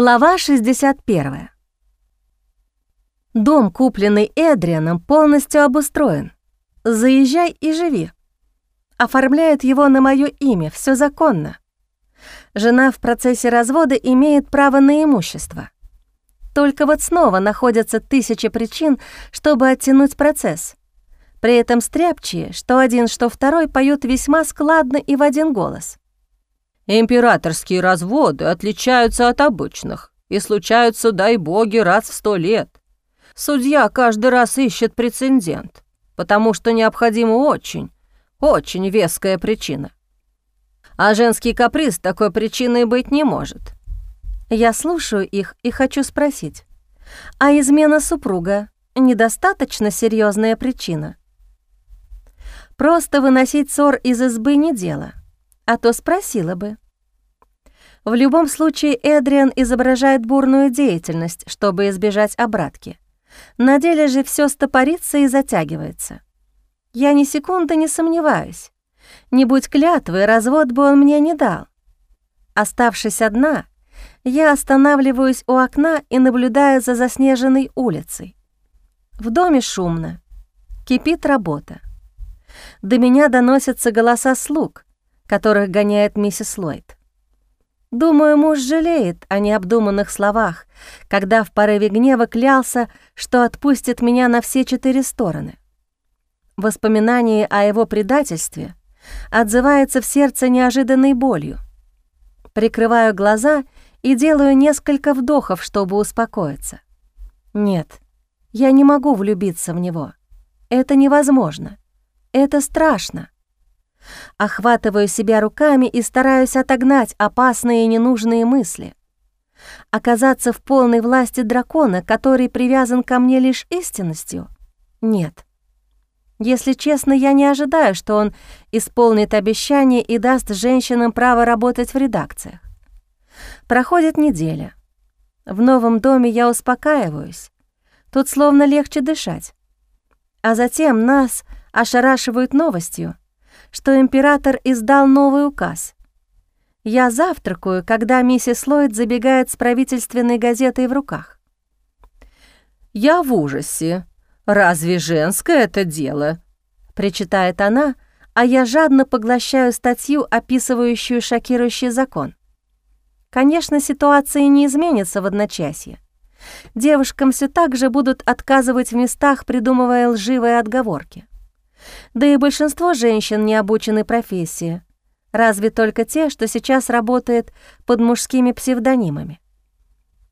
Глава 61. Дом, купленный Эдрианом, полностью обустроен. Заезжай и живи. Оформляет его на мое имя, все законно. Жена в процессе развода имеет право на имущество. Только вот снова находятся тысячи причин, чтобы оттянуть процесс. При этом стряпчие, что один, что второй, поют весьма складно и в один голос. Императорские разводы отличаются от обычных и случаются, дай боги, раз в сто лет. Судья каждый раз ищет прецедент, потому что необходима очень, очень веская причина. А женский каприз такой причиной быть не может. Я слушаю их и хочу спросить, а измена супруга — недостаточно серьезная причина? Просто выносить ссор из избы не дело — а то спросила бы. В любом случае Эдриан изображает бурную деятельность, чтобы избежать обратки. На деле же все стопорится и затягивается. Я ни секунды не сомневаюсь. Не будь клятвы, развод бы он мне не дал. Оставшись одна, я останавливаюсь у окна и наблюдаю за заснеженной улицей. В доме шумно, кипит работа. До меня доносятся голоса слуг, которых гоняет миссис Ллойд. Думаю, муж жалеет о необдуманных словах, когда в порыве гнева клялся, что отпустит меня на все четыре стороны. Воспоминание о его предательстве отзывается в сердце неожиданной болью. Прикрываю глаза и делаю несколько вдохов, чтобы успокоиться. Нет, я не могу влюбиться в него. Это невозможно. Это страшно. Охватываю себя руками и стараюсь отогнать опасные и ненужные мысли. Оказаться в полной власти дракона, который привязан ко мне лишь истинностью? Нет. Если честно, я не ожидаю, что он исполнит обещание и даст женщинам право работать в редакциях. Проходит неделя. В новом доме я успокаиваюсь. Тут словно легче дышать. А затем нас ошарашивают новостью — что император издал новый указ. Я завтракаю, когда миссис Ллойд забегает с правительственной газетой в руках. «Я в ужасе. Разве женское это дело?» — причитает она, а я жадно поглощаю статью, описывающую шокирующий закон. Конечно, ситуация не изменится в одночасье. Девушкам все так же будут отказывать в местах, придумывая лживые отговорки. Да и большинство женщин не обучены профессии, разве только те, что сейчас работает под мужскими псевдонимами.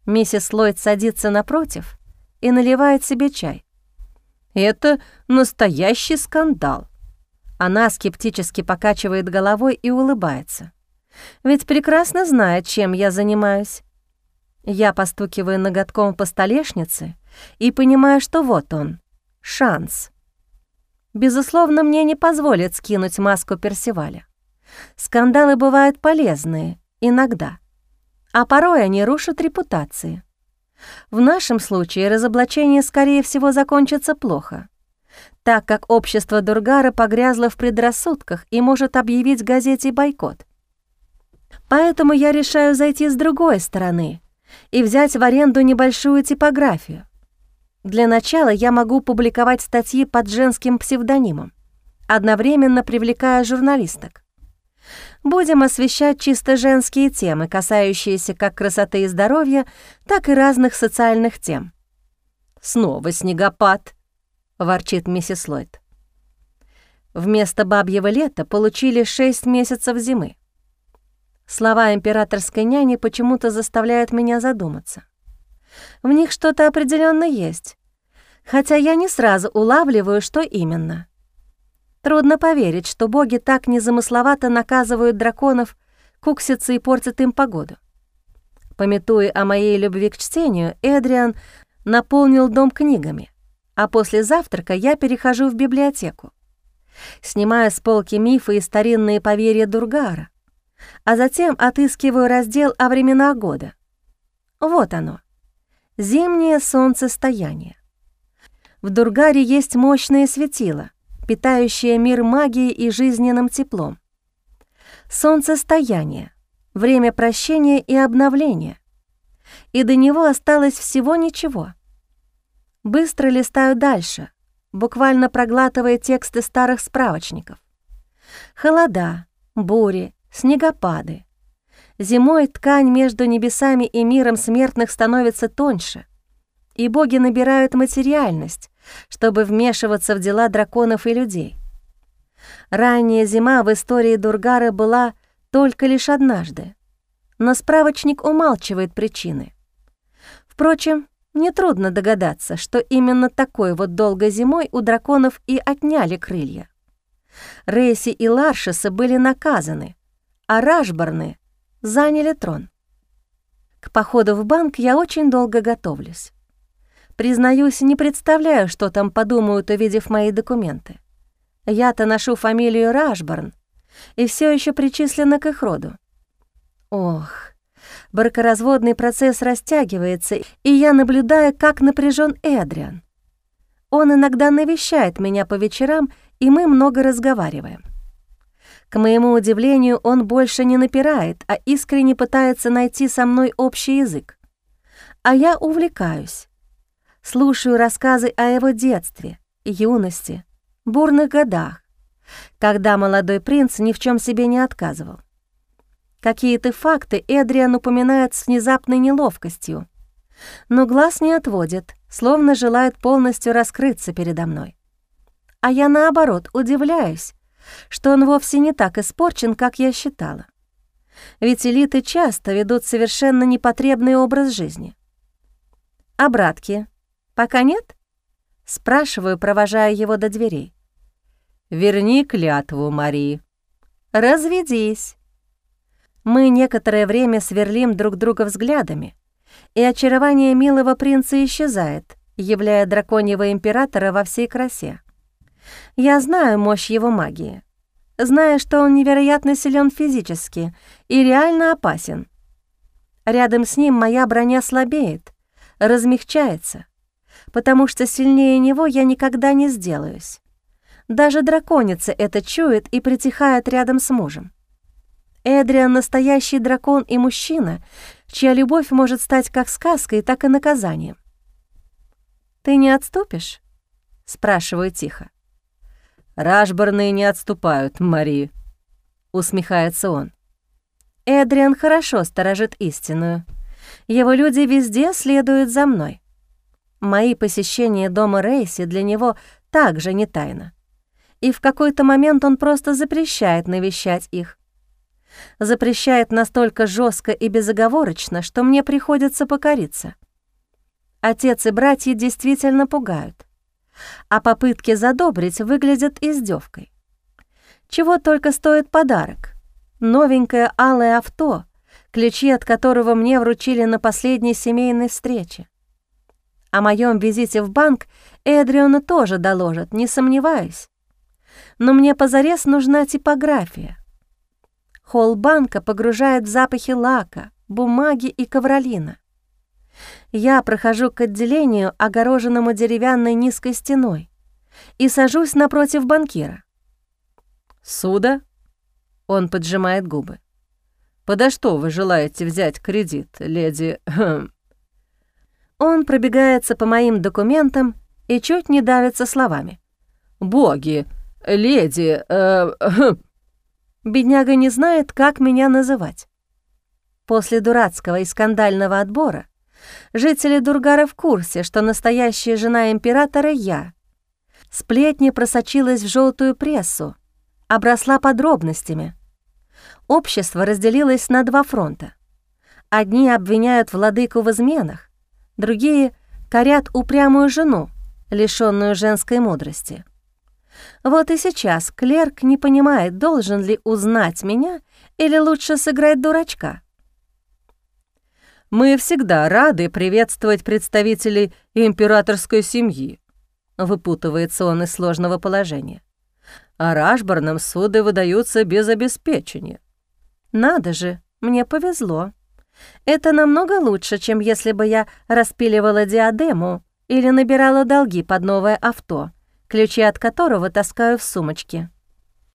Миссис Ллойд садится напротив и наливает себе чай. «Это настоящий скандал». Она скептически покачивает головой и улыбается. «Ведь прекрасно знает, чем я занимаюсь». Я постукиваю ноготком по столешнице и понимаю, что вот он, шанс. Безусловно, мне не позволят скинуть маску Персиваля. Скандалы бывают полезные, иногда. А порой они рушат репутации. В нашем случае разоблачение, скорее всего, закончится плохо, так как общество Дургара погрязло в предрассудках и может объявить газете бойкот. Поэтому я решаю зайти с другой стороны и взять в аренду небольшую типографию. Для начала я могу публиковать статьи под женским псевдонимом, одновременно привлекая журналисток. Будем освещать чисто женские темы, касающиеся как красоты и здоровья, так и разных социальных тем. «Снова снегопад», — ворчит миссис Ллойд. Вместо бабьего лета получили шесть месяцев зимы. Слова императорской няни почему-то заставляют меня задуматься. В них что-то определенно есть, хотя я не сразу улавливаю, что именно. Трудно поверить, что боги так незамысловато наказывают драконов, куксятся и портят им погоду. Пометуя о моей любви к чтению, Эдриан наполнил дом книгами, а после завтрака я перехожу в библиотеку. Снимаю с полки мифы и старинные поверья Дургара, а затем отыскиваю раздел о временах года. Вот оно. Зимнее солнцестояние. В Дургаре есть мощное светило, питающее мир магией и жизненным теплом. Солнцестояние — время прощения и обновления. и до него осталось всего ничего. Быстро листаю дальше, буквально проглатывая тексты старых справочников. Холода, бури, снегопады. Зимой ткань между небесами и миром смертных становится тоньше, и боги набирают материальность, чтобы вмешиваться в дела драконов и людей. Ранняя зима в истории Дургара была только лишь однажды, но справочник умалчивает причины. Впрочем, нетрудно догадаться, что именно такой вот долгой зимой у драконов и отняли крылья. Рейси и Ларшесы были наказаны, а Рашборны заняли трон. К походу в банк я очень долго готовлюсь. Признаюсь, не представляю, что там подумают, увидев мои документы. Я-то ношу фамилию Рашборн и все еще причислена к их роду. Ох, бракоразводный процесс растягивается, и я наблюдаю, как напряжен Эдриан. Он иногда навещает меня по вечерам, и мы много разговариваем. К моему удивлению, он больше не напирает, а искренне пытается найти со мной общий язык. А я увлекаюсь слушаю рассказы о его детстве, юности, бурных годах, когда молодой принц ни в чем себе не отказывал. Какие-то факты Эдриан упоминает с внезапной неловкостью, но глаз не отводит, словно желает полностью раскрыться передо мной. А я, наоборот, удивляюсь, что он вовсе не так испорчен, как я считала. Ведь элиты часто ведут совершенно непотребный образ жизни. А братки «Пока нет?» — спрашиваю, провожая его до дверей. «Верни клятву, Мари». «Разведись». Мы некоторое время сверлим друг друга взглядами, и очарование милого принца исчезает, являя драконьего императора во всей красе. Я знаю мощь его магии, знаю, что он невероятно силен физически и реально опасен. Рядом с ним моя броня слабеет, размягчается, потому что сильнее него я никогда не сделаюсь. Даже драконица это чует и притихает рядом с мужем. Эдриан — настоящий дракон и мужчина, чья любовь может стать как сказкой, так и наказанием. «Ты не отступишь?» — спрашиваю тихо. «Рашборны не отступают, Мари», — усмехается он. Эдриан хорошо сторожит истинную. Его люди везде следуют за мной. Мои посещения дома Рейси для него также не тайна. И в какой-то момент он просто запрещает навещать их. Запрещает настолько жестко и безоговорочно, что мне приходится покориться. Отец и братья действительно пугают, а попытки задобрить выглядят издевкой. Чего только стоит подарок. Новенькое алое авто, ключи от которого мне вручили на последней семейной встрече. О моем визите в банк Эдриону тоже доложат, не сомневаюсь. Но мне позарез нужна типография. Холл банка погружает в запахи лака, бумаги и ковролина. Я прохожу к отделению, огороженному деревянной низкой стеной, и сажусь напротив банкира. «Суда?» — он поджимает губы. «Подо что вы желаете взять кредит, леди хм, он пробегается по моим документам и чуть не давится словами. «Боги! Леди! Э, э, Бедняга не знает, как меня называть. После дурацкого и скандального отбора жители Дургара в курсе, что настоящая жена императора — я. Сплетни просочилась в желтую прессу, обросла подробностями. Общество разделилось на два фронта. Одни обвиняют владыку в изменах, другие корят упрямую жену, лишённую женской мудрости. Вот и сейчас клерк не понимает, должен ли узнать меня или лучше сыграть дурачка. «Мы всегда рады приветствовать представителей императорской семьи», выпутывается он из сложного положения. «А Рашборнам суды выдаются без обеспечения». «Надо же, мне повезло», это намного лучше, чем если бы я распиливала диадему или набирала долги под новое авто, ключи от которого таскаю в сумочке.